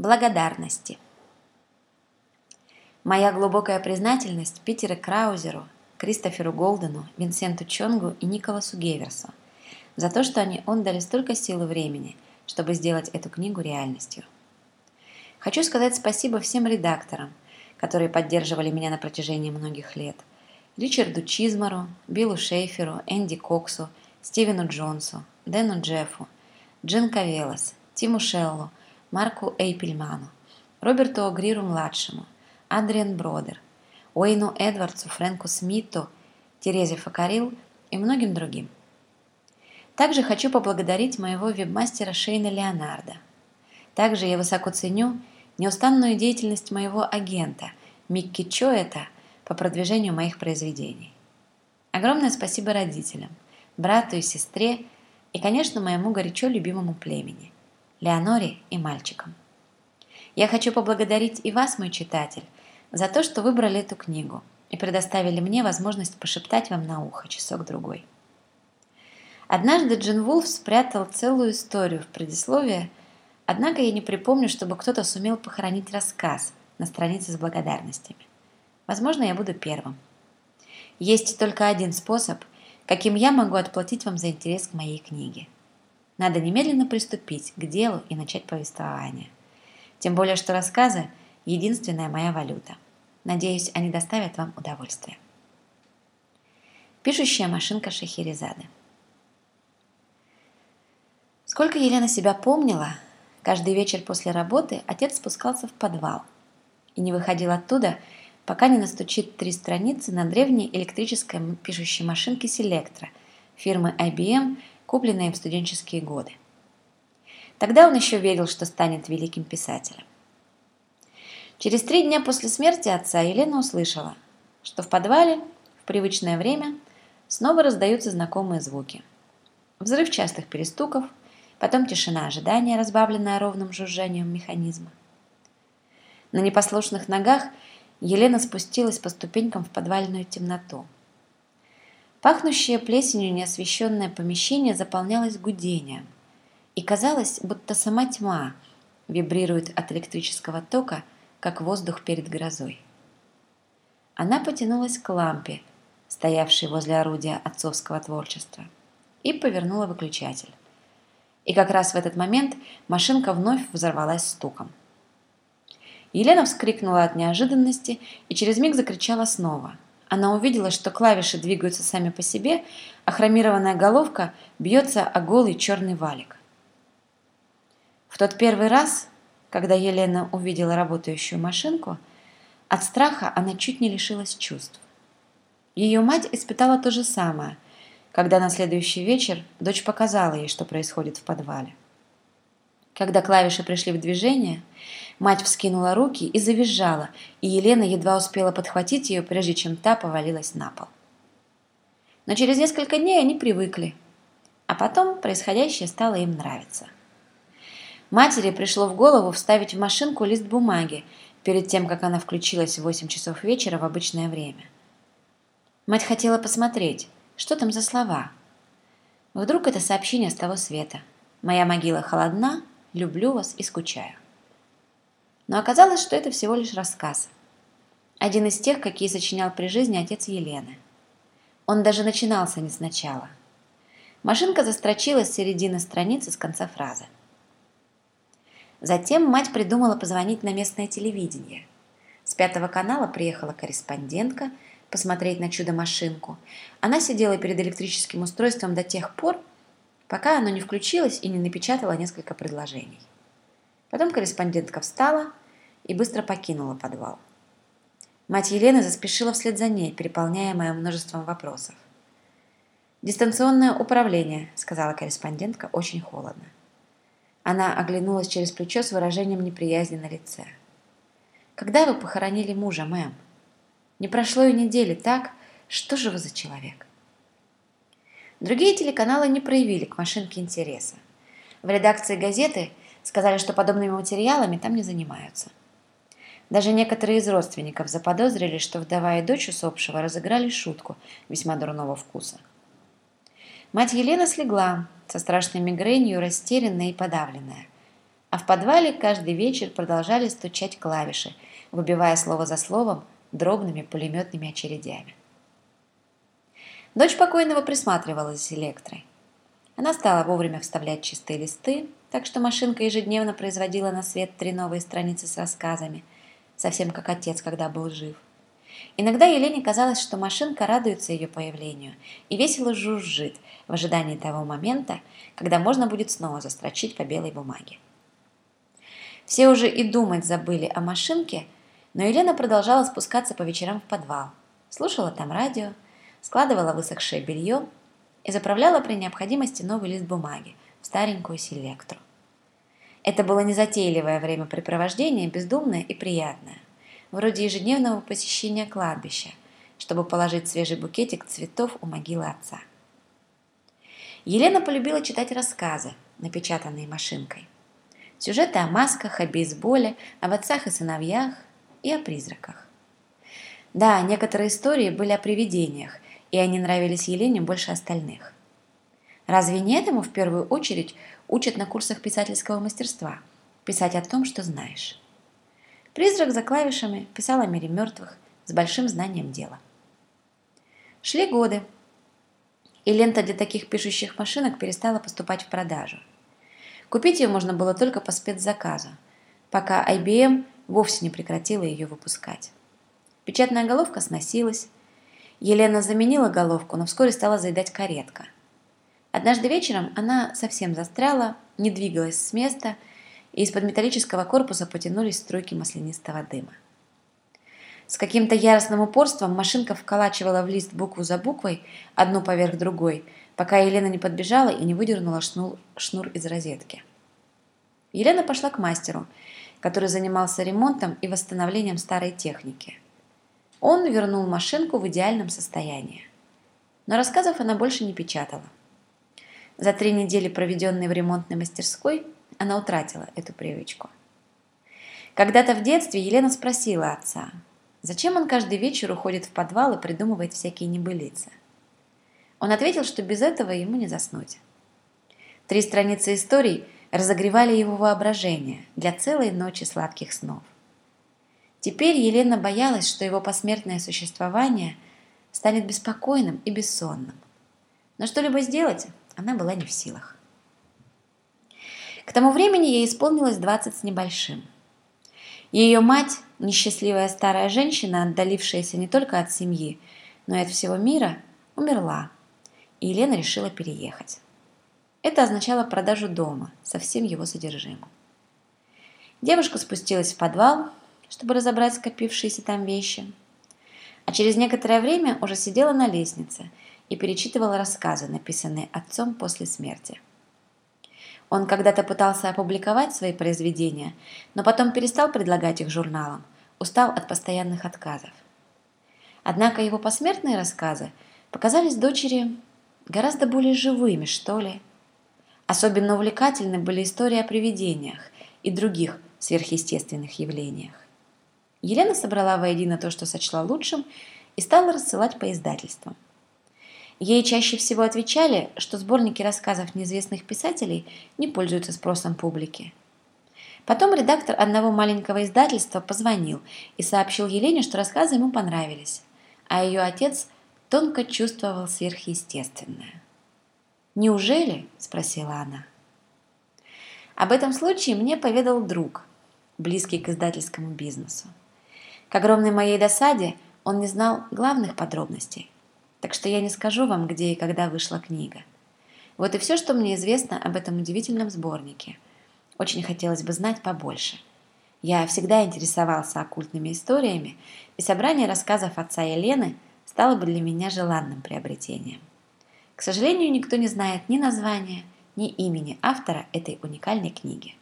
Благодарности. Моя глубокая признательность Питеру Краузеру, Кристоферу Голдену, Винсенту Чонгу и Николасу Геверсу за то, что они отдали столько сил и времени, чтобы сделать эту книгу реальностью. Хочу сказать спасибо всем редакторам, которые поддерживали меня на протяжении многих лет. Ричарду Чизмару, Биллу Шейферу, Энди Коксу, Стивену Джонсу, Дэну Джеффу, Джин Кавелос, Тиму Шеллу, Марку Эйпельману, Роберту Огриру-младшему, Адриан Бродер, Уэйну Эдвардсу, Фрэнку Смиту, Терезе Факарил и многим другим. Также хочу поблагодарить моего вебмастера Шейна Леонарда. Также я высоко ценю неустанную деятельность моего агента Микки Чоэта по продвижению моих произведений. Огромное спасибо родителям, брату и сестре и, конечно, моему горячо любимому племени – Леоноре и мальчикам. Я хочу поблагодарить и вас, мой читатель, за то, что выбрали эту книгу и предоставили мне возможность пошептать вам на ухо часок-другой. Однажды Джин Вулф спрятал целую историю в предисловие, однако я не припомню, чтобы кто-то сумел похоронить рассказ на странице с благодарностями. Возможно, я буду первым. Есть только один способ, каким я могу отплатить вам за интерес к моей книге – надо немедленно приступить к делу и начать повествование. Тем более, что рассказы – единственная моя валюта. Надеюсь, они доставят вам удовольствие. Пишущая машинка Шахерезады. Сколько Елена себя помнила, каждый вечер после работы отец спускался в подвал и не выходил оттуда, пока не настучит три страницы на древней электрической пишущей машинке Селектра фирмы IBM купленные им в студенческие годы. Тогда он еще верил, что станет великим писателем. Через три дня после смерти отца Елена услышала, что в подвале в привычное время снова раздаются знакомые звуки. Взрыв частых перестуков, потом тишина ожидания, разбавленная ровным жужжанием механизма. На непослушных ногах Елена спустилась по ступенькам в подвальную темноту – Пахнущее плесенью неосвещенное помещение заполнялось гудением, и казалось, будто сама тьма вибрирует от электрического тока, как воздух перед грозой. Она потянулась к лампе, стоявшей возле орудия отцовского творчества, и повернула выключатель. И как раз в этот момент машинка вновь взорвалась стуком. Елена вскрикнула от неожиданности и через миг закричала снова – она увидела, что клавиши двигаются сами по себе, а хромированная головка бьется о голый черный валик. В тот первый раз, когда Елена увидела работающую машинку, от страха она чуть не лишилась чувств. Ее мать испытала то же самое, когда на следующий вечер дочь показала ей, что происходит в подвале. Когда клавиши пришли в движение, Мать вскинула руки и завизжала, и Елена едва успела подхватить ее, прежде чем та повалилась на пол. Но через несколько дней они привыкли, а потом происходящее стало им нравиться. Матери пришло в голову вставить в машинку лист бумаги перед тем, как она включилась в 8 часов вечера в обычное время. Мать хотела посмотреть, что там за слова. Вдруг это сообщение с того света. «Моя могила холодна, люблю вас и скучаю» но оказалось, что это всего лишь рассказ. Один из тех, какие сочинял при жизни отец Елены. Он даже начинался не сначала. Машинка застрочила с середины страницы с конца фразы. Затем мать придумала позвонить на местное телевидение. С пятого канала приехала корреспондентка посмотреть на чудо-машинку. Она сидела перед электрическим устройством до тех пор, пока оно не включилось и не напечатало несколько предложений. Потом корреспондентка встала и быстро покинула подвал. Мать Елены заспешила вслед за ней, переполняемая множеством вопросов. «Дистанционное управление», — сказала корреспондентка очень холодно. Она оглянулась через плечо с выражением неприязни на лице. «Когда вы похоронили мужа, мэм? Не прошло и недели, так? Что же вы за человек?» Другие телеканалы не проявили к машинке интереса. В редакции газеты сказали, что подобными материалами там не занимаются. Даже некоторые из родственников заподозрили, что вдова и дочь усопшего разыграли шутку весьма дурного вкуса. Мать Елена слегла, со страшной мигренью, растерянная и подавленная. А в подвале каждый вечер продолжали стучать клавиши, выбивая слово за словом дробными пулеметными очередями. Дочь покойного присматривала за селектрой. Она стала вовремя вставлять чистые листы, так что машинка ежедневно производила на свет три новые страницы с рассказами, совсем как отец, когда был жив. Иногда Елене казалось, что машинка радуется ее появлению и весело жужжит в ожидании того момента, когда можно будет снова застрочить по белой бумаге. Все уже и думать забыли о машинке, но Елена продолжала спускаться по вечерам в подвал, слушала там радио, складывала высохшее белье и заправляла при необходимости новый лист бумаги в старенькую селектру. Это было незатейливое времяпрепровождение, бездумное и приятное, вроде ежедневного посещения кладбища, чтобы положить свежий букетик цветов у могилы отца. Елена полюбила читать рассказы, напечатанные машинкой. Сюжеты о масках, о бейсболе, об отцах и сыновьях и о призраках. Да, некоторые истории были о привидениях, и они нравились Елене больше остальных. Разве не этому в первую очередь учат на курсах писательского мастерства – писать о том, что знаешь? Призрак за клавишами писал о мире мертвых с большим знанием дела. Шли годы, и лента для таких пишущих машинок перестала поступать в продажу. Купить ее можно было только по спецзаказу, пока IBM вовсе не прекратила ее выпускать. Печатная головка сносилась, Елена заменила головку, но вскоре стала заедать каретка. Однажды вечером она совсем застряла, не двигалась с места, и из-под металлического корпуса потянулись струйки маслянистого дыма. С каким-то яростным упорством машинка вколачивала в лист букву за буквой, одну поверх другой, пока Елена не подбежала и не выдернула шнур, шнур из розетки. Елена пошла к мастеру, который занимался ремонтом и восстановлением старой техники – он вернул машинку в идеальном состоянии. Но рассказов она больше не печатала. За три недели, проведенные в ремонтной мастерской, она утратила эту привычку. Когда-то в детстве Елена спросила отца, зачем он каждый вечер уходит в подвал и придумывает всякие небылицы. Он ответил, что без этого ему не заснуть. Три страницы историй разогревали его воображение для целой ночи сладких снов. Теперь Елена боялась, что его посмертное существование станет беспокойным и бессонным. Но что-либо сделать она была не в силах. К тому времени ей исполнилось 20 с небольшим. Ее мать, несчастливая старая женщина, отдалившаяся не только от семьи, но и от всего мира, умерла, и Елена решила переехать. Это означало продажу дома со всем его содержимым. Девушка спустилась в подвал, чтобы разобрать скопившиеся там вещи. А через некоторое время уже сидела на лестнице и перечитывала рассказы, написанные отцом после смерти. Он когда-то пытался опубликовать свои произведения, но потом перестал предлагать их журналам, устал от постоянных отказов. Однако его посмертные рассказы показались дочери гораздо более живыми, что ли. Особенно увлекательны были истории о привидениях и других сверхъестественных явлениях. Елена собрала воедино то, что сочла лучшим, и стала рассылать по издательствам. Ей чаще всего отвечали, что сборники рассказов неизвестных писателей не пользуются спросом публики. Потом редактор одного маленького издательства позвонил и сообщил Елене, что рассказы ему понравились, а ее отец тонко чувствовал сверхъестественное. «Неужели?» – спросила она. Об этом случае мне поведал друг, близкий к издательскому бизнесу. К огромной моей досаде он не знал главных подробностей, так что я не скажу вам, где и когда вышла книга. Вот и все, что мне известно об этом удивительном сборнике. Очень хотелось бы знать побольше. Я всегда интересовался оккультными историями, и собрание рассказов отца Елены стало бы для меня желанным приобретением. К сожалению, никто не знает ни названия, ни имени автора этой уникальной книги.